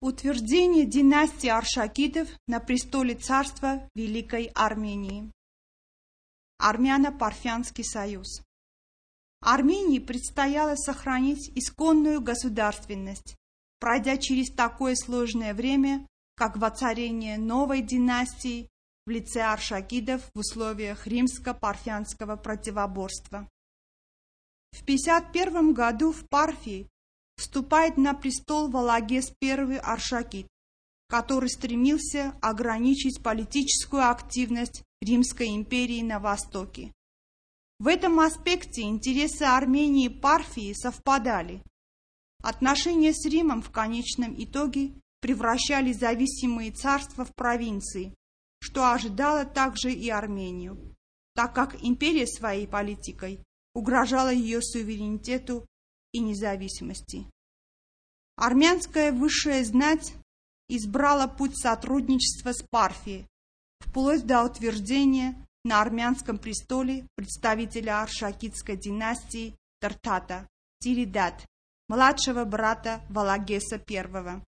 Утверждение династии Аршакидов на престоле царства Великой Армении. Армяно-Парфянский союз. Армении предстояло сохранить исконную государственность, пройдя через такое сложное время, как воцарение новой династии в лице Аршакидов в условиях римско-парфянского противоборства. В 51 году в Парфии вступает на престол Валагес I Аршакид, который стремился ограничить политическую активность Римской империи на Востоке. В этом аспекте интересы Армении и Парфии совпадали. Отношения с Римом в конечном итоге превращали зависимые царства в провинции, что ожидало также и Армению, так как империя своей политикой угрожала ее суверенитету и независимости. Армянская высшая знать избрала путь сотрудничества с Парфией, вплоть до утверждения на армянском престоле представителя Аршакитской династии Тартата, Тиридат, младшего брата Валагеса I.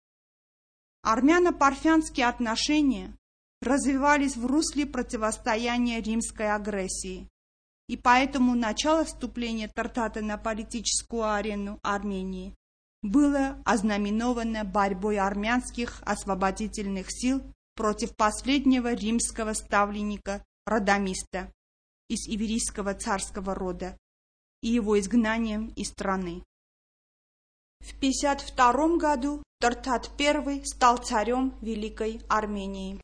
Армяно-парфянские отношения развивались в русле противостояния римской агрессии, и поэтому начало вступления Тартата на политическую арену Армении было ознаменовано борьбой армянских освободительных сил против последнего римского ставленника Радамиста из Иверийского царского рода и его изгнанием из страны. В 52 году Тартат I стал царем Великой Армении.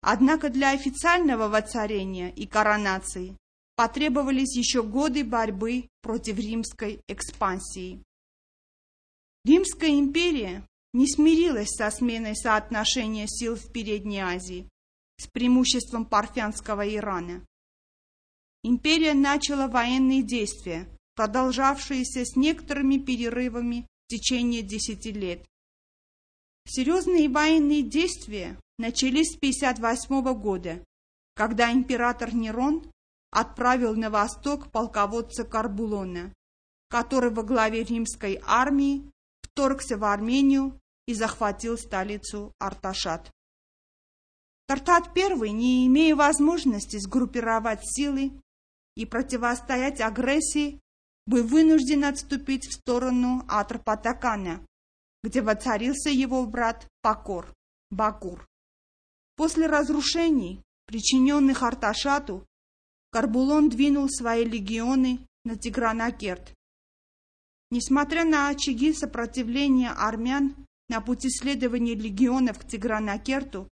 Однако для официального воцарения и коронации потребовались еще годы борьбы против римской экспансии. Римская империя не смирилась со сменой соотношения сил в Передней Азии с преимуществом парфянского Ирана. Империя начала военные действия, продолжавшиеся с некоторыми перерывами в течение десяти лет. Серьезные военные действия начались с 58 года, когда император Нерон отправил на восток полководца Карбулона, который во главе римской армии вторгся в Армению и захватил столицу Арташат. Тартат I, не имея возможности сгруппировать силы и противостоять агрессии, был вынужден отступить в сторону Атропатакана, где воцарился его брат Пакор, Бакур. После разрушений, причиненных Арташату, Карбулон двинул свои легионы на Тигранакерт, Несмотря на очаги сопротивления армян на пути следования легионов к Тигранакерту,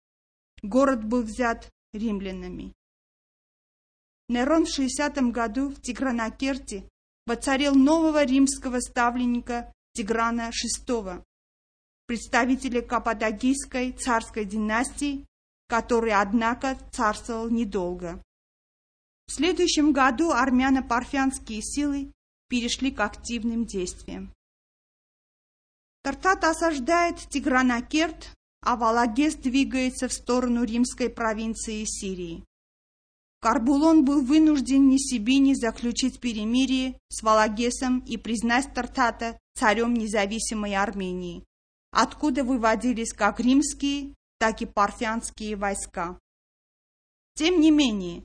город был взят римлянами. Нерон в 60 году в Тигранакерте воцарил нового римского ставленника Тиграна VI, представителя Каппадокийской царской династии, который, однако, царствовал недолго. В следующем году армяно-парфянские силы перешли к активным действиям. Тартат осаждает Тигранакерт, а Валагес двигается в сторону римской провинции Сирии. Карбулон был вынужден ни себе не заключить перемирие с Валагесом и признать Тартата царем независимой Армении, откуда выводились как римские, так и парфянские войска. Тем не менее,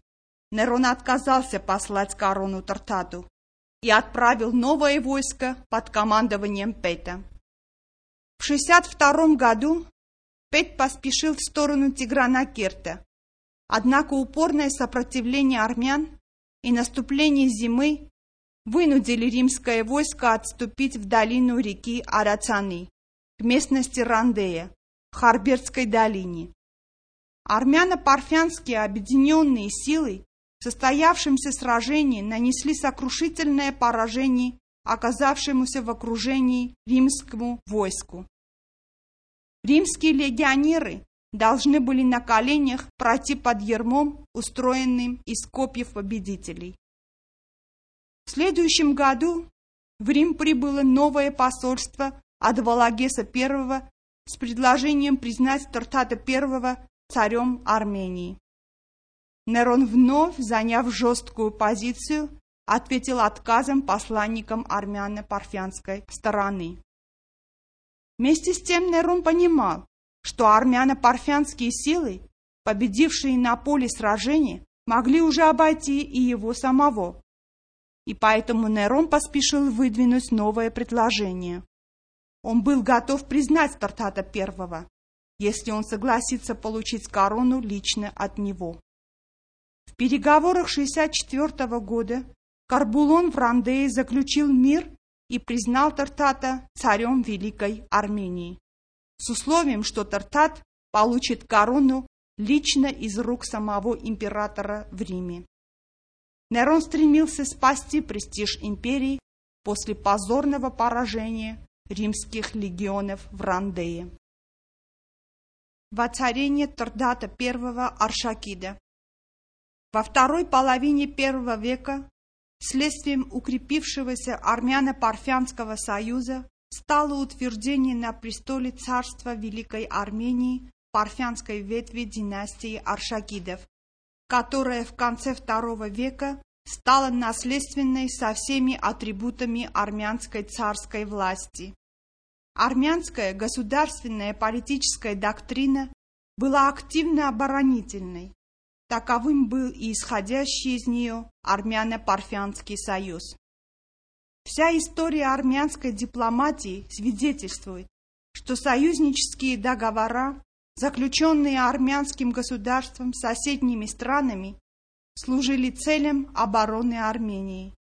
Нерон отказался послать корону Тартату, и отправил новое войско под командованием Пета. В 62 году Пет поспешил в сторону Тиграна-Керта, однако упорное сопротивление армян и наступление зимы вынудили римское войско отступить в долину реки Арацаны, к местности Рандея, Харбертской долине. Армяно-парфянские объединенные силы в состоявшемся сражении нанесли сокрушительное поражение оказавшемуся в окружении римскому войску. Римские легионеры должны были на коленях пройти под ермом, устроенным из копьев победителей. В следующем году в Рим прибыло новое посольство от Валагеса I с предложением признать Тартата I царем Армении. Нерон вновь, заняв жесткую позицию, ответил отказом посланникам армяно-парфянской стороны. Вместе с тем Нерон понимал, что армяно-парфянские силы, победившие на поле сражения, могли уже обойти и его самого. И поэтому Нерон поспешил выдвинуть новое предложение. Он был готов признать Тартата I, если он согласится получить корону лично от него. Переговорах 64 года Карбулон в Рандее заключил мир и признал Тартата царем Великой Армении, с условием, что Тартат получит корону лично из рук самого императора в Риме. Нерон стремился спасти престиж империи после позорного поражения римских легионов в Рандее. Воцарение Тордата I Аршакида Во второй половине первого века следствием укрепившегося армяно-парфянского союза стало утверждение на престоле царства Великой Армении парфянской ветви династии Аршакидов, которая в конце II века стала наследственной со всеми атрибутами армянской царской власти. Армянская государственная политическая доктрина была активно оборонительной. Таковым был и исходящий из нее армяно-парфянский союз. Вся история армянской дипломатии свидетельствует, что союзнические договора заключенные армянским государством с соседними странами, служили целям обороны Армении.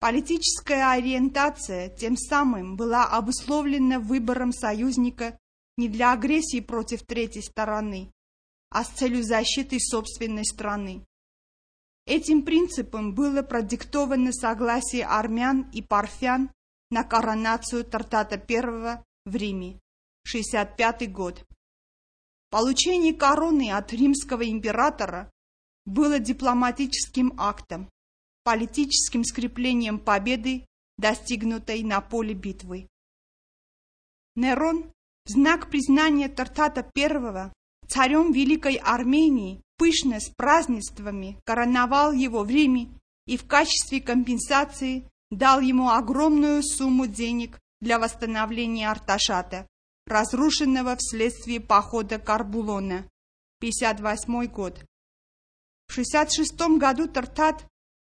Политическая ориентация тем самым была обусловлена выбором союзника не для агрессии против третьей стороны, а с целью защиты собственной страны. Этим принципом было продиктовано согласие армян и парфян на коронацию Тартата I в Риме, 65 год. Получение короны от римского императора было дипломатическим актом, политическим скреплением победы, достигнутой на поле битвы. Нерон в знак признания Тартата I царем Великой Армении пышно с празднествами короновал его в Риме и в качестве компенсации дал ему огромную сумму денег для восстановления Арташата разрушенного вследствие похода Карбулона, 58 год. В 66 году Тартат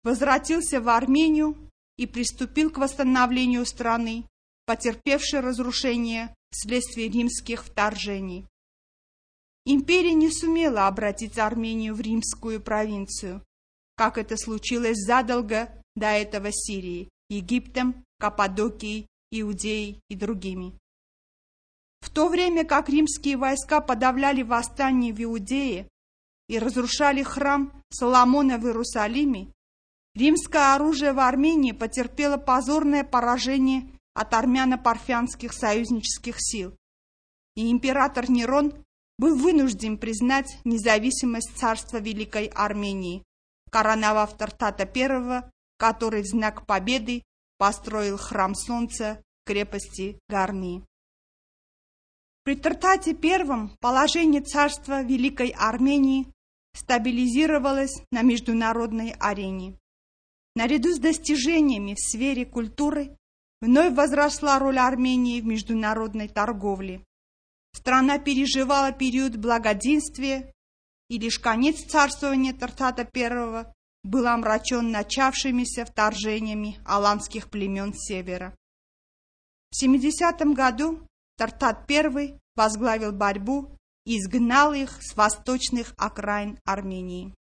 возвратился в Армению и приступил к восстановлению страны, потерпевшей разрушение вследствие римских вторжений. Империя не сумела обратить Армению в римскую провинцию, как это случилось задолго до этого Сирии, Египтом, Каппадокией, Иудеей и другими. В то время как римские войска подавляли восстание в Иудее и разрушали храм Соломона в Иерусалиме, римское оружие в Армении потерпело позорное поражение от армяно-парфянских союзнических сил, и император Нерон был вынужден признать независимость царства Великой Армении, короновав Тартата I, который в знак победы построил храм Солнца в крепости Гарни. При Тартате I положение царства Великой Армении стабилизировалось на международной арене. Наряду с достижениями в сфере культуры вновь возросла роль Армении в международной торговле. Страна переживала период благоденствия, и лишь конец царствования Тартата I был омрачен начавшимися вторжениями аланских племен севера. В 70 году Тартат I возглавил борьбу и изгнал их с восточных окраин Армении.